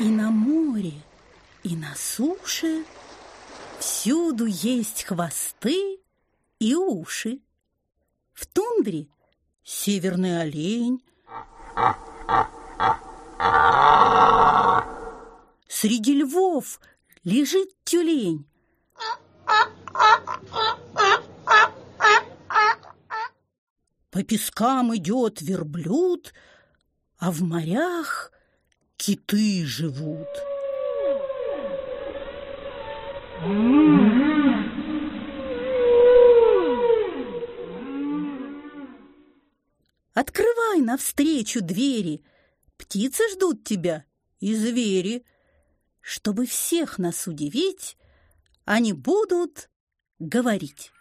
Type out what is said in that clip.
И на море, и на суше Всюду есть хвосты и уши. В тундре северный олень, Среди львов лежит тюлень. По пескам идет верблюд, а в морях киты живут. Открывай навстречу двери, птицы ждут тебя и звери. Чтобы всех нас удивить, они будут говорить.